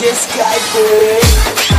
this guy, it.